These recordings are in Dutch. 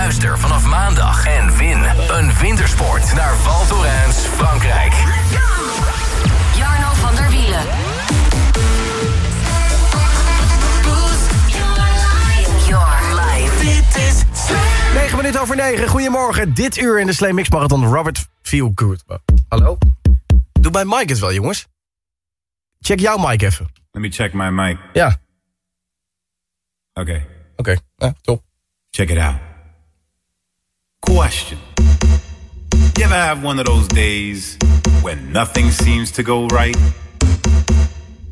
Luister vanaf maandag en win een wintersport naar Val Thorens, Frankrijk. Jarno van der Wielen. Your life. Dit is 9 minuten over 9. Goedemorgen. Dit uur in de Slam Mix Marathon. Robert Feelgood. Hallo? Doe bij Mike het wel, jongens. Check jouw mic even. Let me check my mic. Ja, Okay, oké. Ja, top. check it out. Question. You ever have one of those days when nothing seems to go right?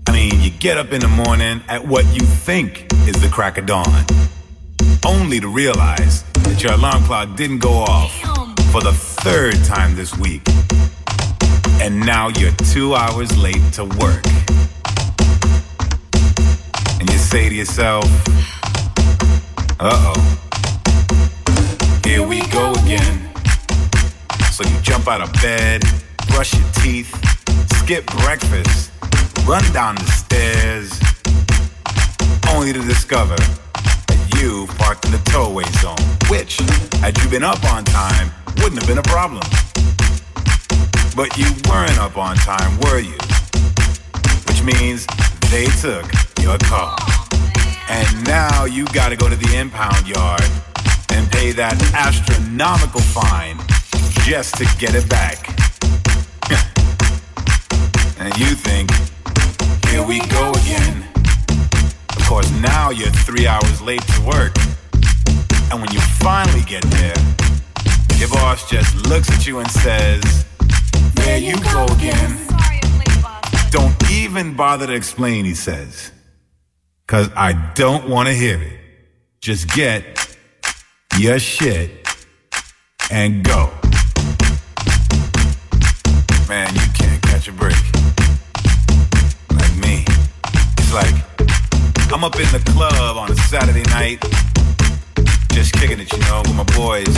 I mean, you get up in the morning at what you think is the crack of dawn, only to realize that your alarm clock didn't go off for the third time this week. And now you're two hours late to work. And you say to yourself, uh oh. Here we go again. So you jump out of bed, brush your teeth, skip breakfast, run down the stairs, only to discover that you parked in the towaway zone, which, had you been up on time, wouldn't have been a problem. But you weren't up on time, were you? Which means they took your car. And now you gotta go to the impound yard and pay that astronomical fine just to get it back. and you think, here we go again. Of course, now you're three hours late to work. And when you finally get there, your boss just looks at you and says, there you go again. Don't even bother to explain, he says. Cause I don't wanna hear it. Just get your shit and go. Man, you can't catch a break. Like me. It's like I'm up in the club on a Saturday night, just kicking it, you know, with my boys,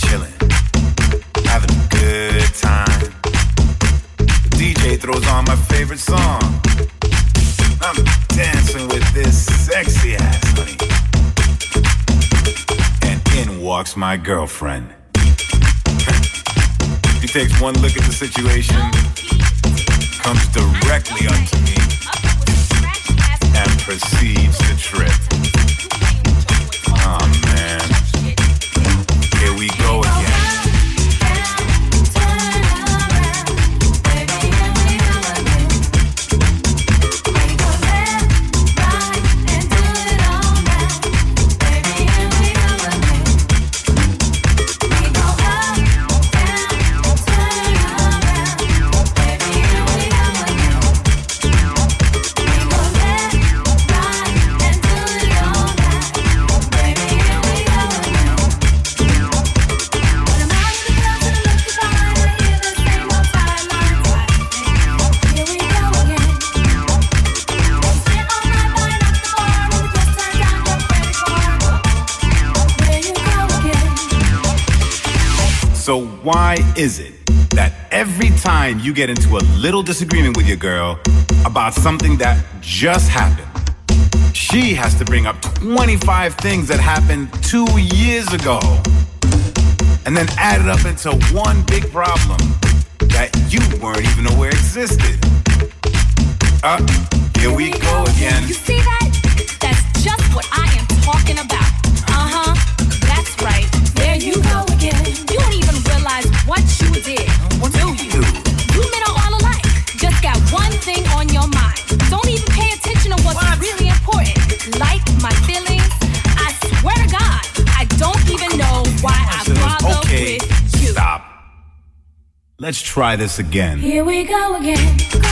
chilling, having a good time. The DJ throws on my favorite song. I'm dancing with this sexy ass honey. Walks my girlfriend. She takes one look at the situation, comes directly up to me, is it that every time you get into a little disagreement with your girl about something that just happened, she has to bring up 25 things that happened two years ago and then add it up into one big problem that you weren't even aware existed? Uh, here we go again. You see that? That's just what I am talking about. Uh huh. That's right. There you go again. You Let's try this again. Here we go again.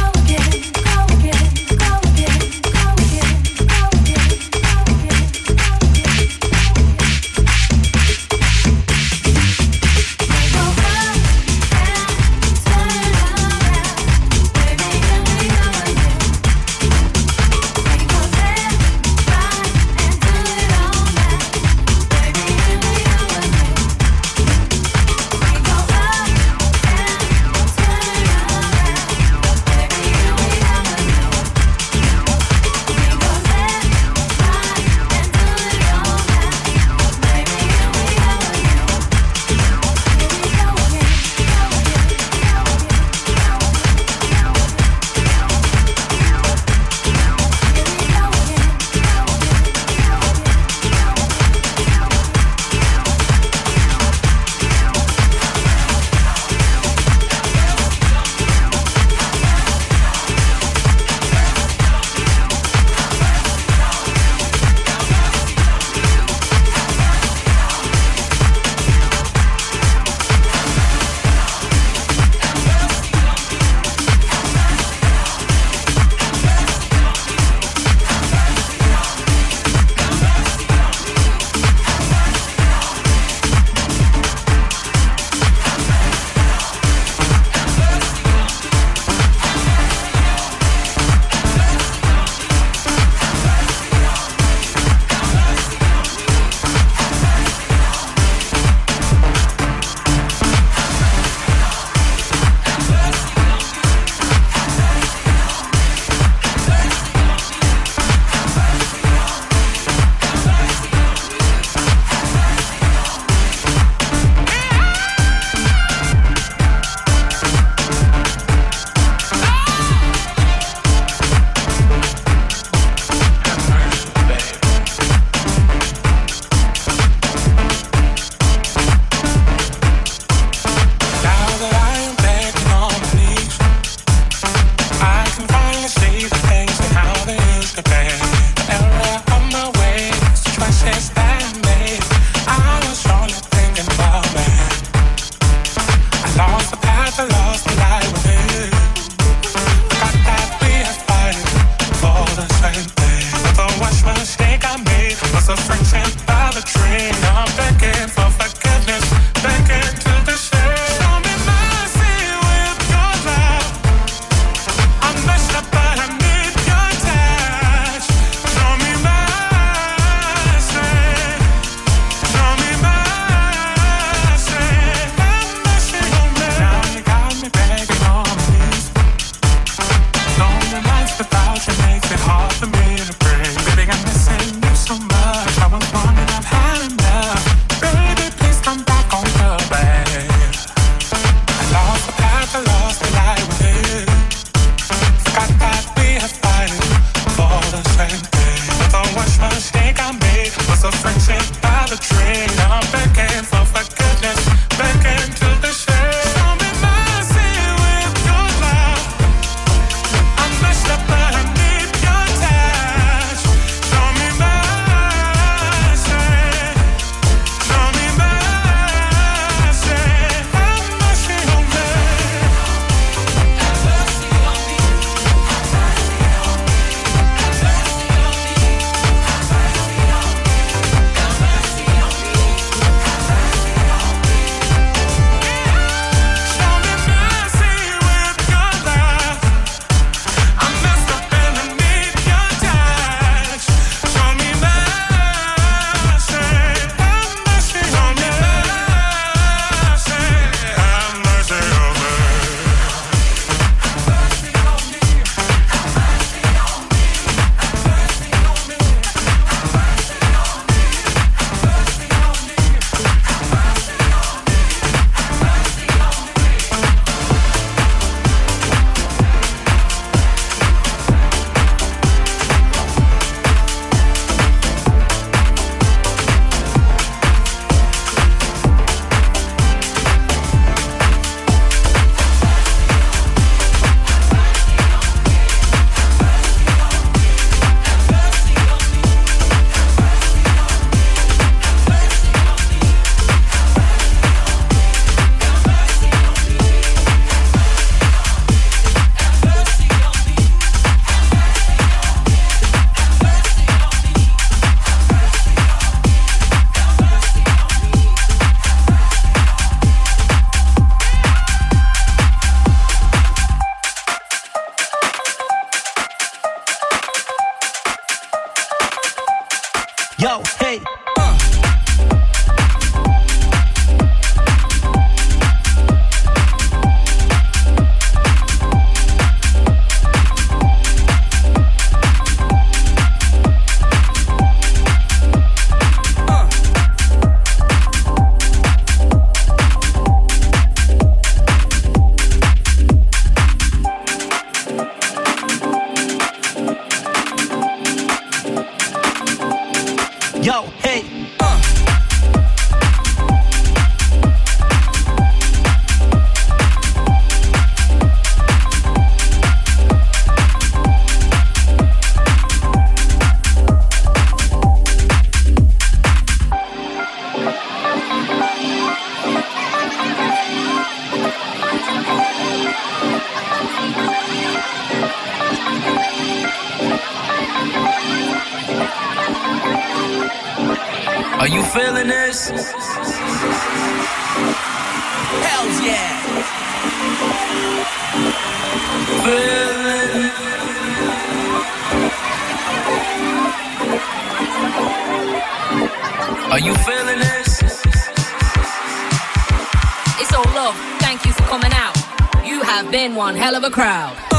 been one hell of a crowd.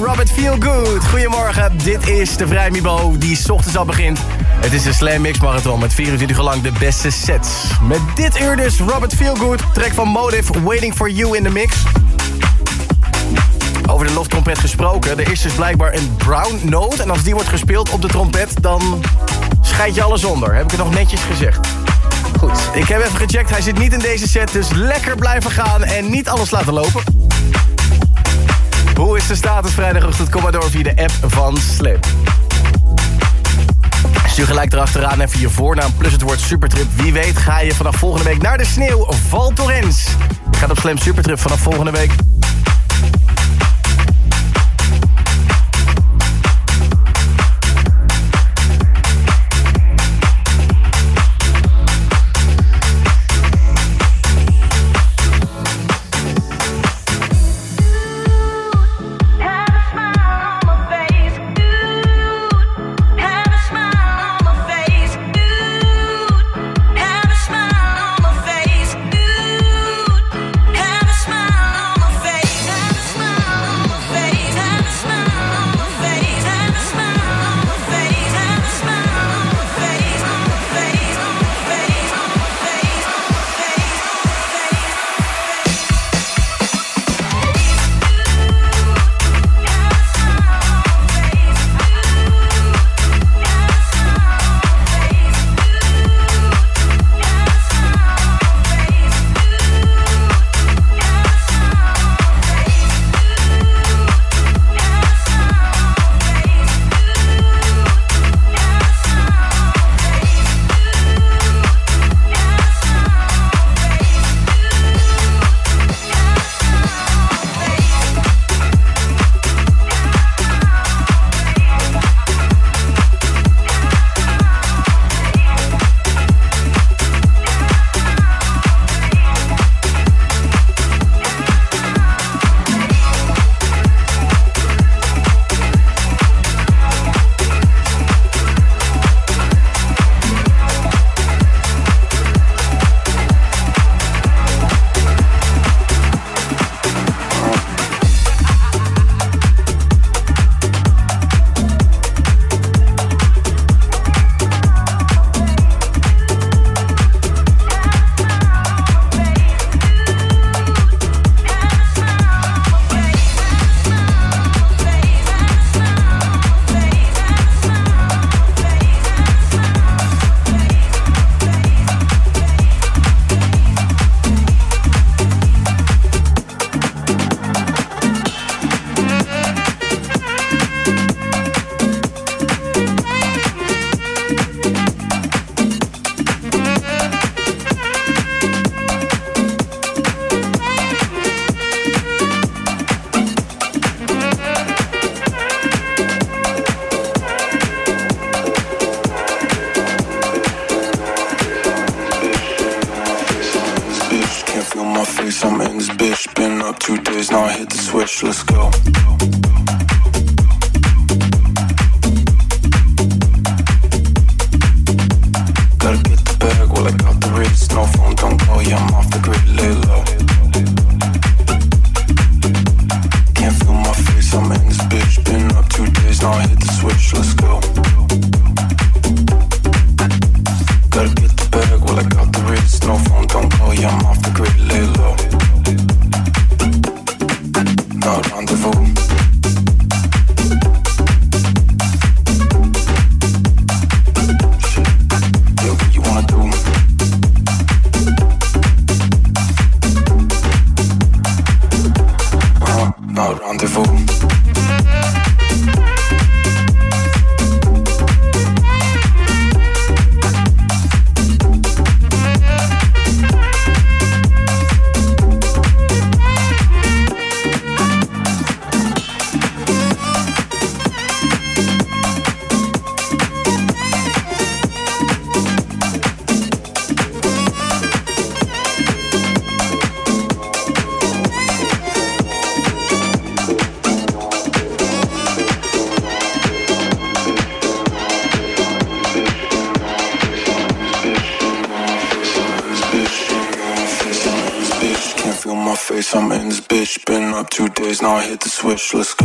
Van Robert Feelgood. Goedemorgen, dit is de Vrijmibo die 's ochtends al begint. Het is de Slam Mix Marathon met 24 uur lang de beste sets. Met dit uur dus Robert Feelgood, track van Motive, Waiting for You in the mix. Over de loftrompet gesproken, er is dus blijkbaar een brown note... en als die wordt gespeeld op de trompet, dan scheid je alles onder. Heb ik het nog netjes gezegd. Goed, ik heb even gecheckt, hij zit niet in deze set... dus lekker blijven gaan en niet alles laten lopen. Hoe is de status vrijdagochtend? Kom maar door via de app van Slam. Stuur gelijk erachteraan even je voornaam plus het woord Supertrip. Wie weet ga je vanaf volgende week naar de sneeuw Val Thorens. Je gaat op Slam Supertrip vanaf volgende week. touchless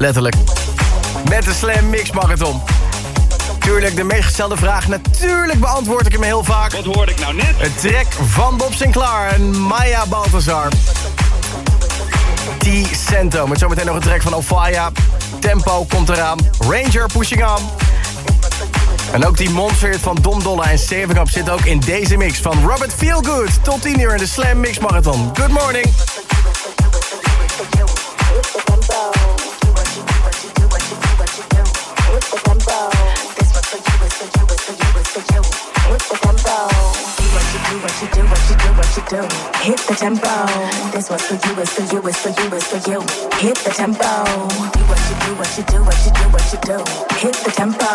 Letterlijk. Met de Slam Mix Marathon. Tuurlijk, de meest gestelde vraag. Natuurlijk beantwoord ik hem heel vaak. Wat hoorde ik nou net? Het track van Bob Sinclair en Maya Balthazar. T-Cento. Met zometeen nog een track van Ofaya. Tempo komt eraan. Ranger pushing on. En ook die monster van Dom Dolla en Stevenkap zit ook in deze mix van Robert Feelgood. Tot 10 uur in de Slam Mix Marathon. Good morning. do. Hit the tempo. This was for you, it's for you, it's for you, it's for you. Hit the tempo. Do what you do, what you do, what you do, what you do. Hit the tempo.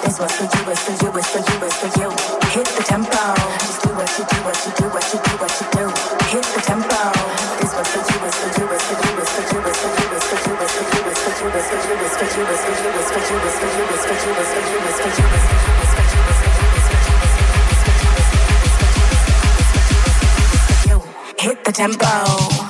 This was for you, it's for you, it's for you, it's for you. Hit the tempo. Just do what you do, what you do, what you do, what you do. Hit the tempo. This was for you, it's for you, it's for you, it's for you, it's for you, it's for you, it's for you, it's for you, it's for you, it's for you, it's for you, it's for you, it's for you. the tempo.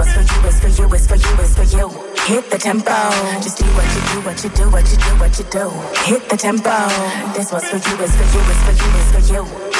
It's for you, it's for you, it's for you, it's for you. Hit the tempo. Just do what you do, what you do, what you do, what you do. Hit the tempo. This was for you, it's for you, it's for you, it's for you.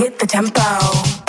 hit the tempo.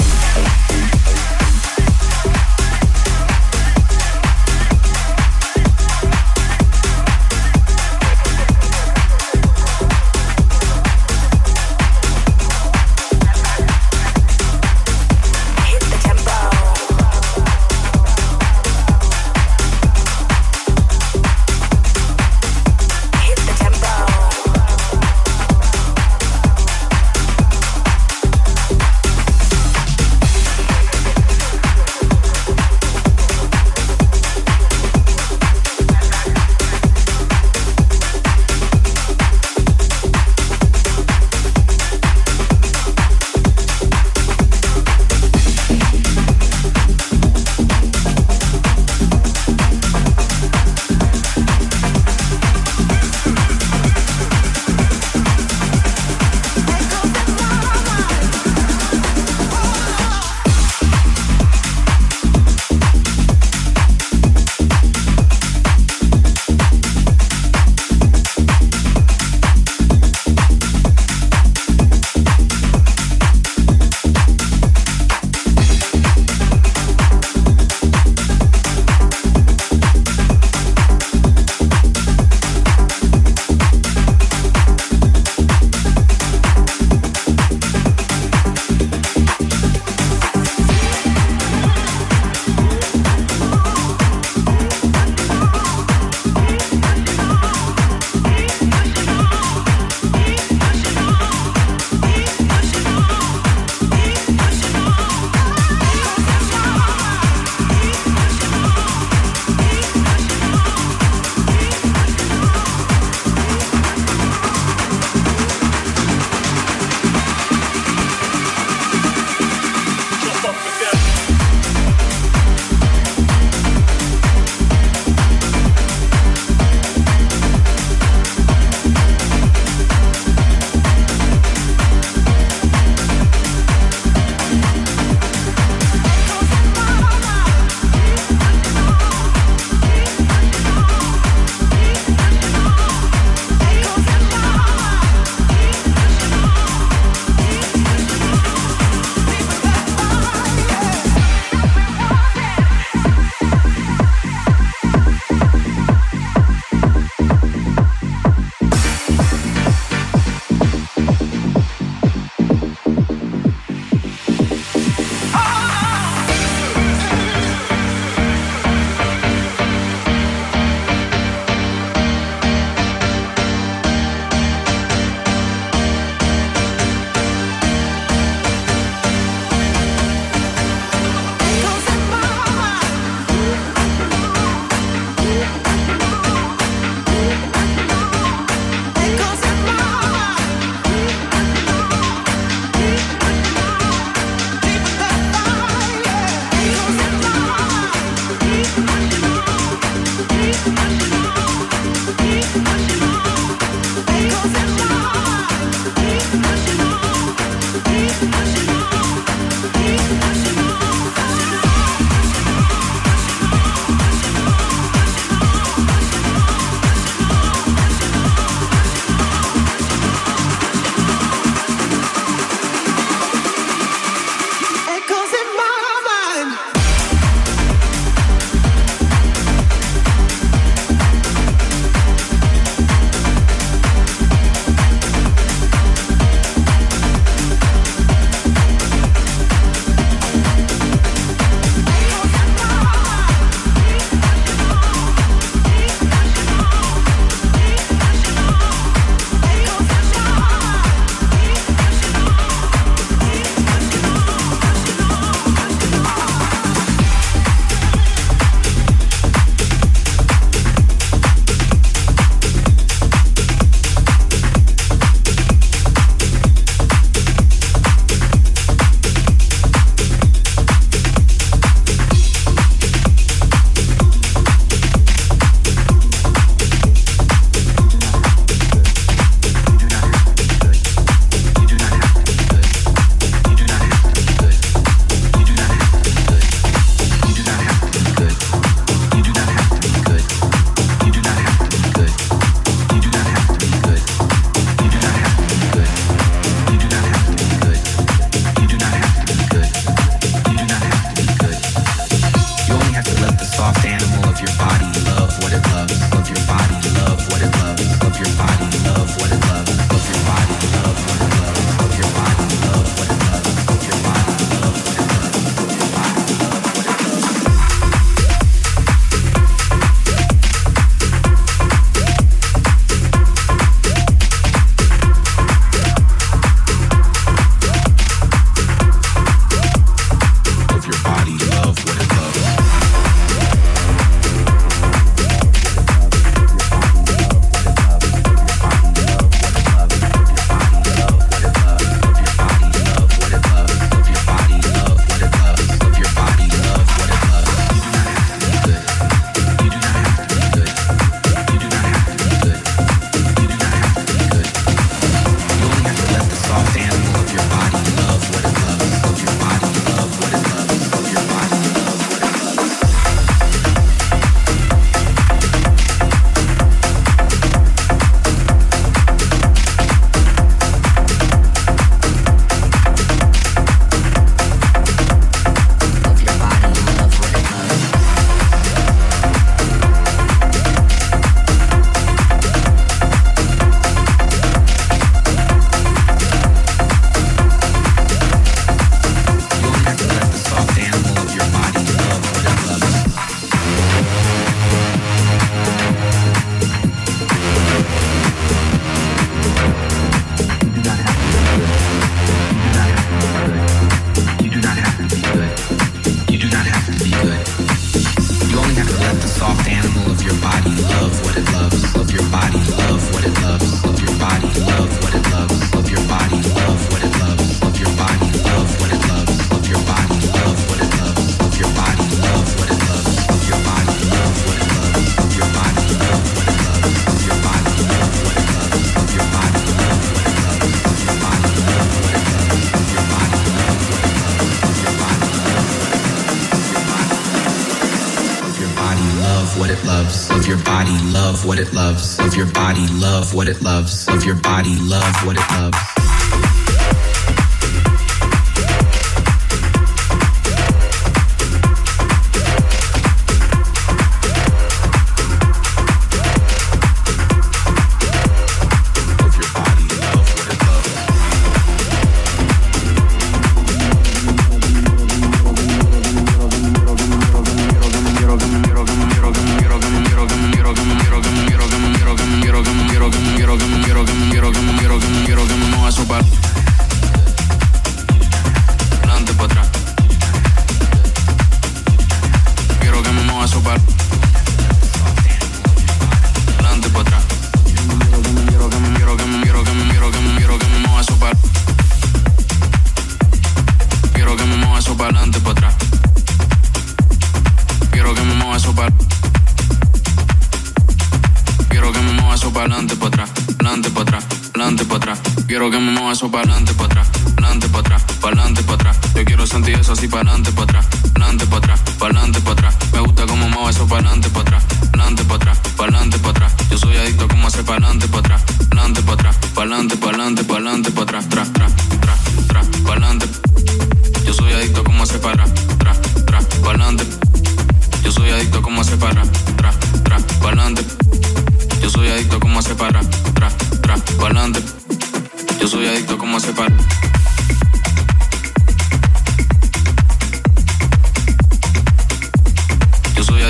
what it loves.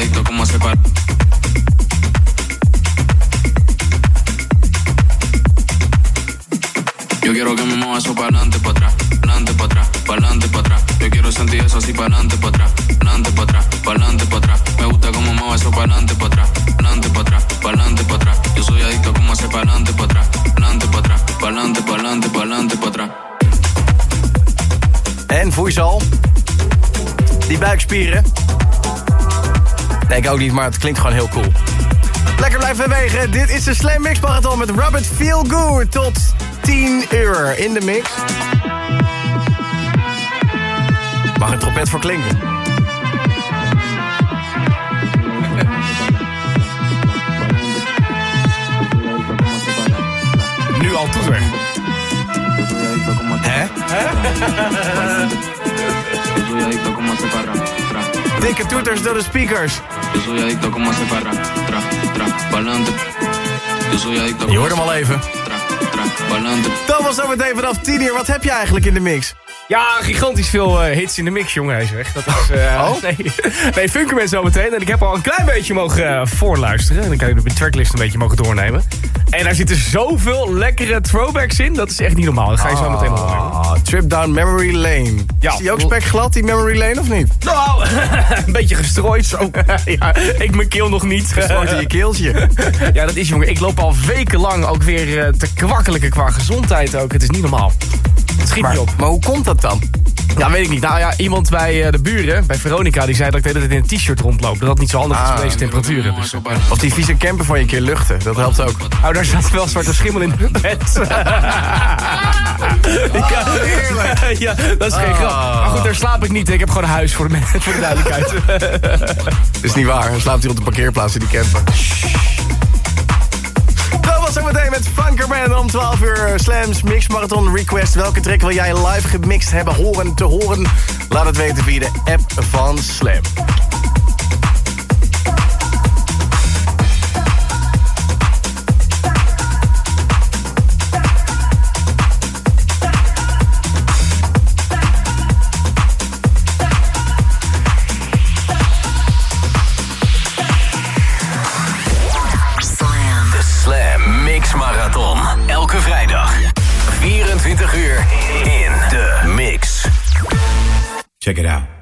Adicto a cómo hace para Yo quiero que me mueva eso para adelante, para atrás, adelante, para atrás, para adelante, para atrás. Yo quiero sentir eso así para adelante, para atrás, adelante, para atrás, para adelante, para atrás. Me gusta cómo mueve eso para adelante, para atrás, adelante, para atrás, para adelante, para atrás. Yo soy adicto a cómo hace para adelante, para atrás, adelante, para atrás, para adelante, para adelante, para adelante, para atrás. En al? Die buikspieren. Nee, ik ook niet, maar het klinkt gewoon heel cool. Lekker blijven bewegen. Dit is de Slam Mix Marathon met Robert Feel Good. Tot 10 uur in de mix. Mag een trompet voor klinken. Nu al toeter. Hè? Atrás. Dikke toeters door de speakers. Yo soy adicto a cómo hace para para adelante. Yo soy adicto Je hoort hem al even. para adelante. Dan was zometeen vanaf 10 uur. Wat heb je eigenlijk in de mix? Ja, gigantisch veel eh, hits in de mix, jongen. Hij zegt. Dat is, eh, Oh? Nee, nee Funkerman zo meteen. En ik heb al een klein beetje mogen eh, voorluisteren. En dan kan je de tracklist een beetje mogen doornemen. En daar zitten zoveel lekkere throwbacks in. Dat is echt niet normaal. Dat ga je zo meteen horen. Ah, trip down memory lane. Ja. Is die ook spekglad, die memory lane, of niet? Nou, een beetje gestrooid zo. ja, ik mijn keel nog niet. Gestrooid in je keeltje. ja, dat is jongen. Ik loop al wekenlang ook weer eh, te kwakkelijken qua gezondheid ook. Het is niet normaal. Het schiet Maar, niet op. maar hoe komt dat dan? Ja, weet ik niet. Nou ja, iemand bij eh, de buren, bij Veronica, die zei dat ik de hele tijd in een t-shirt rondloop. Dat dat niet zo handig is Ah. voor deze temperaturen. Dus, Of die vieze camper van je een keer luchten. Dat helpt ook. oh, daar zat wel zwarte schimmel in het bed. ja, heerlijk. ja, dat is geen grap. Maar goed, daar slaap ik niet. Ik heb gewoon een huis voor de, voor de duidelijkheid. Dat is niet waar. Dan slaapt hij op de parkeerplaats in die camper. Zometeen met Funkerman om 12 uur. Slams Mix Marathon Request. Welke track wil jij live gemixt hebben, horen, te horen? Laat het weten via de app van Slam. Check it out.